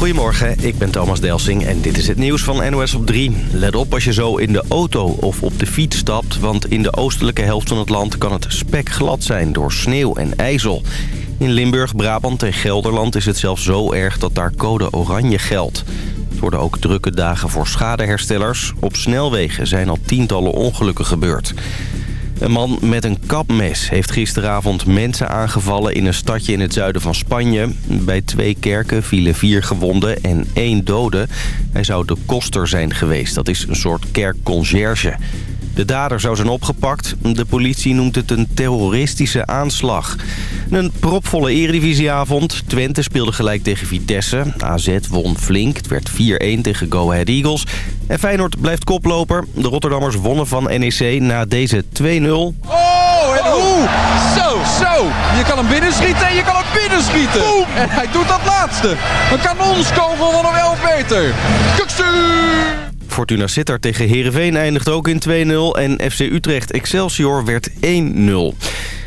Goedemorgen, ik ben Thomas Delsing en dit is het nieuws van NOS op 3. Let op als je zo in de auto of op de fiets stapt... want in de oostelijke helft van het land kan het spekglad zijn door sneeuw en ijzel. In Limburg, Brabant en Gelderland is het zelfs zo erg dat daar code oranje geldt. Het worden ook drukke dagen voor schadeherstellers. Op snelwegen zijn al tientallen ongelukken gebeurd. Een man met een kapmes heeft gisteravond mensen aangevallen in een stadje in het zuiden van Spanje. Bij twee kerken vielen vier gewonden en één dode. Hij zou de koster zijn geweest. Dat is een soort kerkconcierge. De dader zou zijn opgepakt. De politie noemt het een terroristische aanslag. Een propvolle eredivisieavond. Twente speelde gelijk tegen Vitesse. AZ won flink. Het werd 4-1 tegen Go Ahead Eagles. En Feyenoord blijft koploper. De Rotterdammers wonnen van NEC na deze 2-0. Oh, en hoe? Zo, zo. Je kan hem binnenschieten en je kan hem binnenschieten. Boom. En hij doet dat laatste. Een kanonskogel van een 11 meter. Kuksu! Fortuna Sittard tegen Heerenveen eindigt ook in 2-0 en FC Utrecht Excelsior werd 1-0.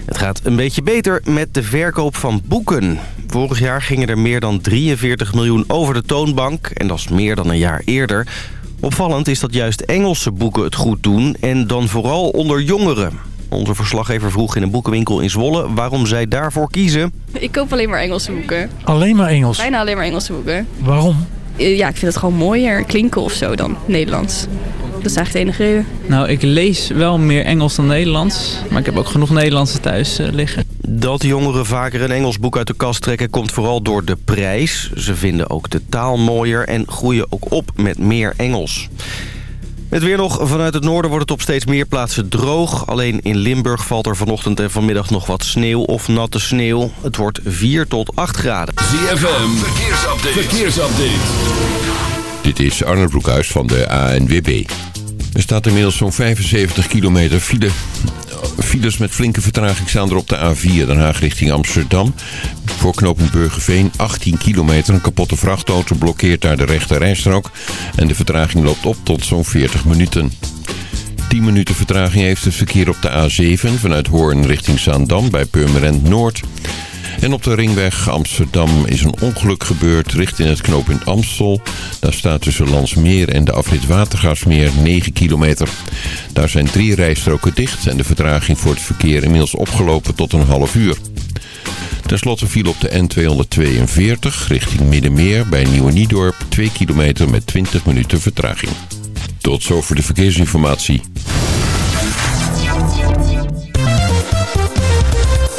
Het gaat een beetje beter met de verkoop van boeken. Vorig jaar gingen er meer dan 43 miljoen over de toonbank en dat is meer dan een jaar eerder. Opvallend is dat juist Engelse boeken het goed doen en dan vooral onder jongeren. Onze verslaggever vroeg in een boekenwinkel in Zwolle waarom zij daarvoor kiezen. Ik koop alleen maar Engelse boeken. Alleen maar Engels? Bijna alleen maar Engelse boeken. Waarom? Eh, ja, ik vind het gewoon mooier klinken of zo dan Nederlands. Dat is eigenlijk de enige reden. Nou, ik lees wel meer Engels dan Nederlands. Maar ik heb ook genoeg Nederlandse thuis uh, liggen. Dat jongeren vaker een Engels boek uit de kast trekken komt vooral door de prijs. Ze vinden ook de taal mooier en groeien ook op met meer Engels. Het weer nog. Vanuit het noorden wordt het op steeds meer plaatsen droog. Alleen in Limburg valt er vanochtend en vanmiddag nog wat sneeuw of natte sneeuw. Het wordt 4 tot 8 graden. ZFM, verkeersupdate. verkeersupdate. Dit is Arne Broekhuis van de ANWB. Er staat inmiddels zo'n 75 kilometer file. Files met flinke vertraging staan er op de A4 Den Haag richting Amsterdam. Voor knooppunt Burgerveen 18 kilometer. Een kapotte vrachtauto blokkeert daar de rechte rijstrook. En de vertraging loopt op tot zo'n 40 minuten. 10 minuten vertraging heeft het verkeer op de A7 vanuit Hoorn richting Zaandam bij Purmerend Noord. En op de ringweg Amsterdam is een ongeluk gebeurd richting het knooppunt Amstel. Daar staat tussen Landsmeer en de afrit Watergasmeer 9 kilometer. Daar zijn drie rijstroken dicht en de vertraging voor het verkeer inmiddels opgelopen tot een half uur. Ten slotte viel op de N242 richting Middenmeer bij Nieuwe-Niedorp 2 kilometer met 20 minuten vertraging. Tot zover de verkeersinformatie.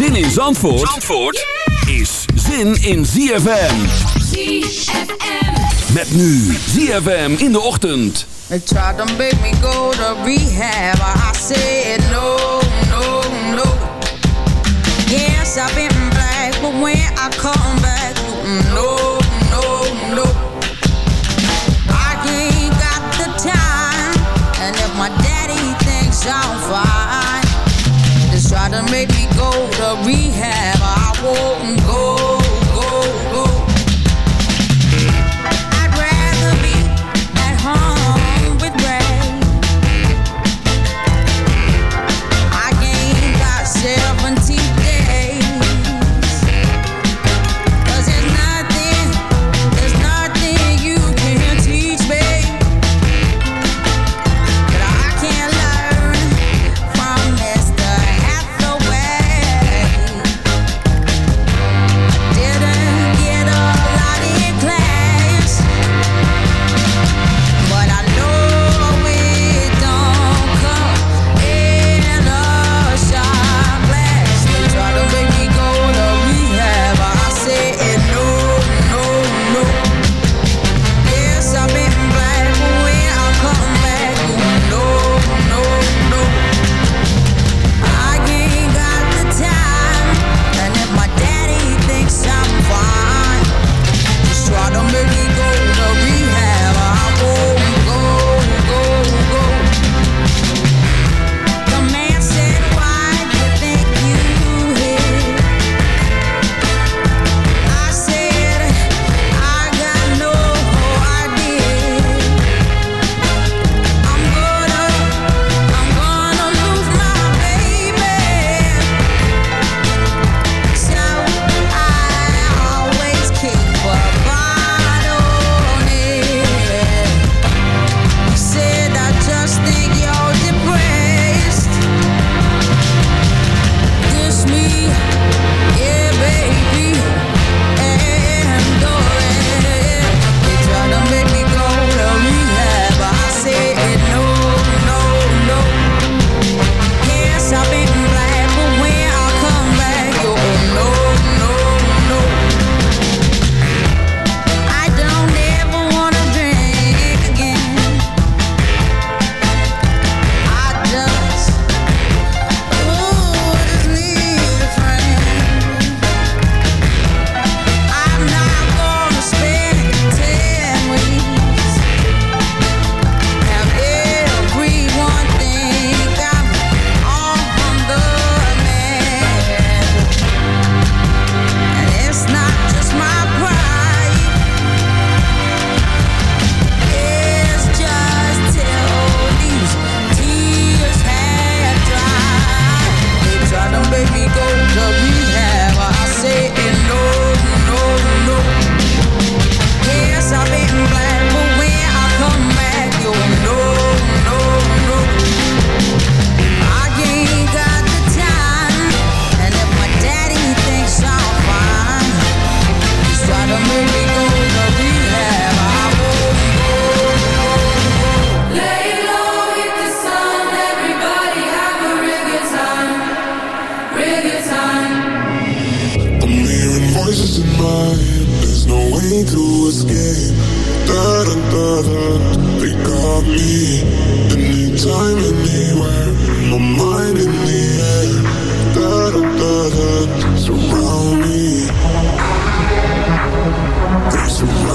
Zin in Zandvoort, Zandvoort is zin in ZFM. ZFM. Met nu ZFM in de ochtend. They tried to make me go to rehab. I said no, no, no. Yes, I've been black, but when I come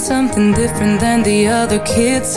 Something different than the other kids.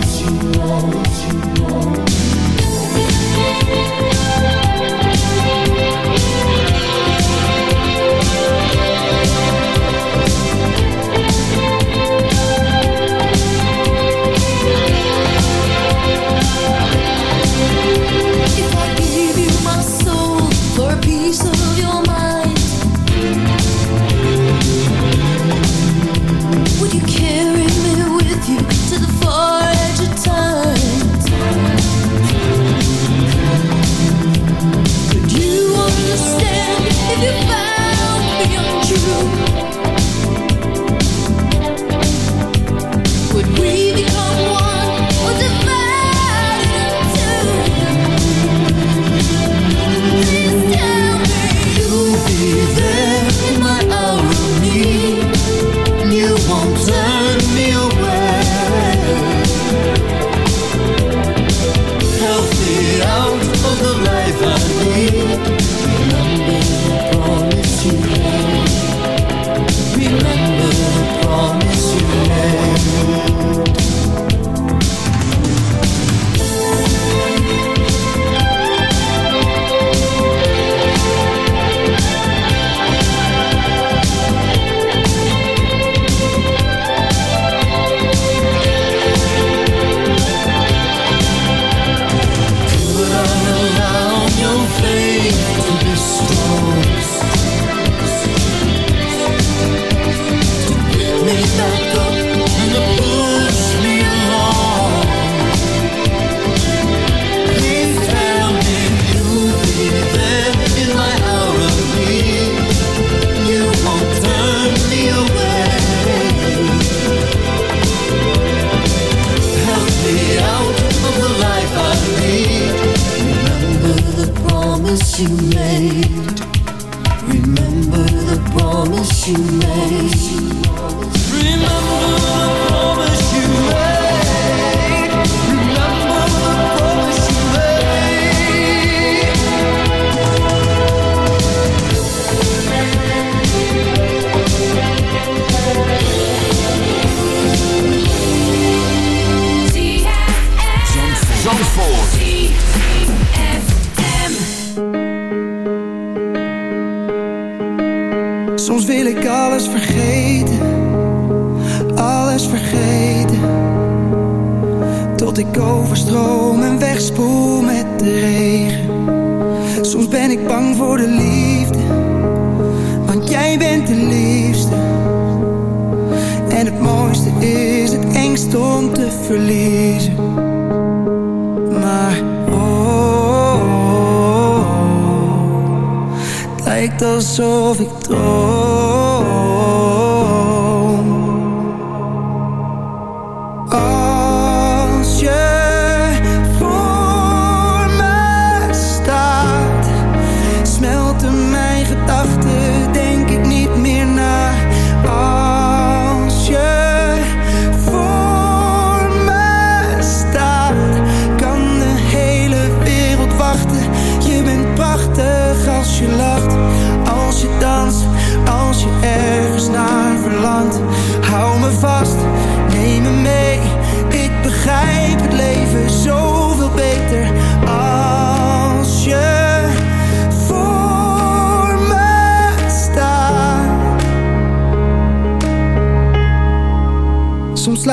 victoire.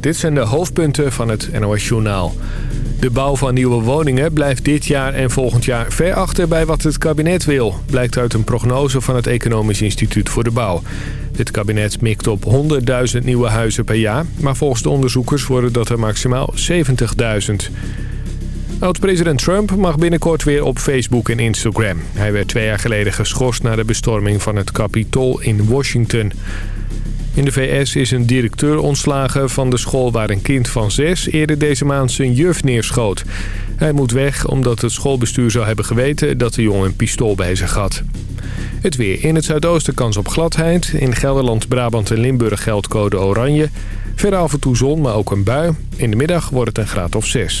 Dit zijn de hoofdpunten van het NOS-journaal. De bouw van nieuwe woningen blijft dit jaar en volgend jaar ver achter bij wat het kabinet wil. Blijkt uit een prognose van het Economisch Instituut voor de Bouw. Dit kabinet mikt op 100.000 nieuwe huizen per jaar. Maar volgens de onderzoekers worden dat er maximaal 70.000. Oud-president Trump mag binnenkort weer op Facebook en Instagram. Hij werd twee jaar geleden geschorst na de bestorming van het Capitool in Washington. In de VS is een directeur ontslagen van de school waar een kind van zes eerder deze maand zijn juf neerschoot. Hij moet weg omdat het schoolbestuur zou hebben geweten dat de jongen een pistool bij zich had. Het weer. In het zuidoosten kans op gladheid. In Gelderland, Brabant en Limburg geldt code oranje. Verder af en toe zon, maar ook een bui. In de middag wordt het een graad of 6.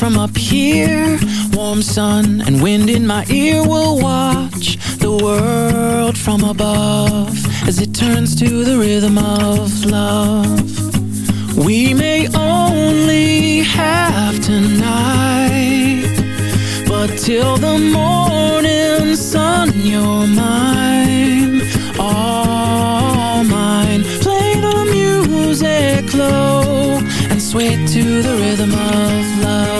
from up here. Warm sun and wind in my ear will watch the world from above as it turns to the rhythm of love. We may only have tonight, but till the morning sun, you're mine, all mine. Play the music low and sway to the rhythm of love.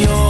Señor.